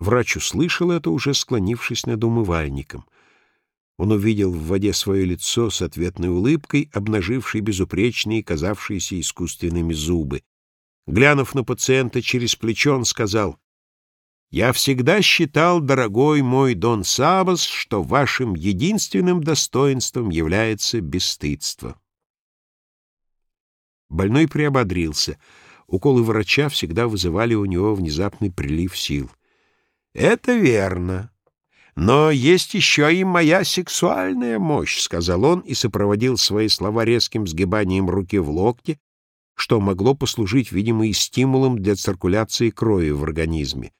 Врач услышал это, уже склонившись над умывальником. Он увидел в воде свое лицо с ответной улыбкой, обнажившей безупречные, казавшиеся искусственными зубы. Глянув на пациента через плечо, он сказал, «Я всегда считал, дорогой мой Дон Сабас, что вашим единственным достоинством является бесстыдство». Больной приободрился. Уколы врача всегда вызывали у него внезапный прилив сил. «Это верно. Но есть еще и моя сексуальная мощь», — сказал он и сопроводил свои слова резким сгибанием руки в локте, что могло послужить, видимо, и стимулом для циркуляции крови в организме.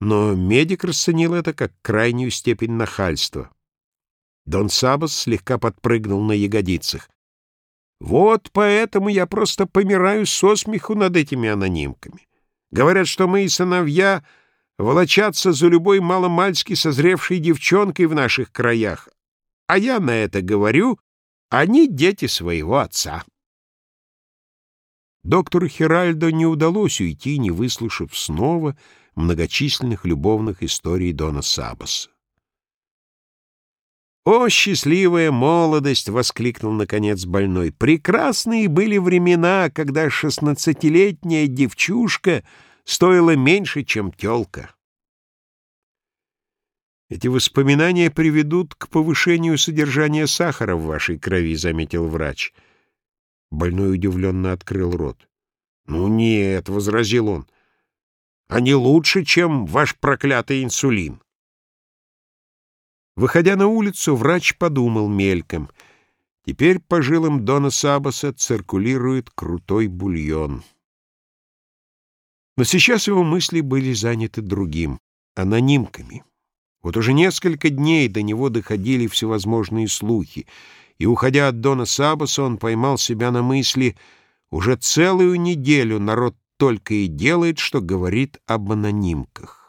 Но медик расценил это как крайнюю степень нахальства. Дон Сабас слегка подпрыгнул на ягодицах. «Вот поэтому я просто помираю со смеху над этими анонимками. Говорят, что мои сыновья волочатся за любой маломальски созревшей девчонкой в наших краях. А я на это говорю, они дети своего отца. Доктору Хиральдо не удалось уйти, не выслушав снова многочисленных любовных историй Дона Сабаса. «О, счастливая молодость!» — воскликнул, наконец, больной. «Прекрасные были времена, когда шестнадцатилетняя девчушка стоило меньше, чем тёлка. «Эти воспоминания приведут к повышению содержания сахара в вашей крови», — заметил врач. Больной удивленно открыл рот. «Ну нет», — возразил он, — «они лучше, чем ваш проклятый инсулин». Выходя на улицу, врач подумал мельком. Теперь по жилам Дона Сабаса циркулирует крутой бульон. Но сейчас его мысли были заняты другим — анонимками. Вот уже несколько дней до него доходили всевозможные слухи, и, уходя от Дона Сабаса, он поймал себя на мысли «Уже целую неделю народ только и делает, что говорит об анонимках».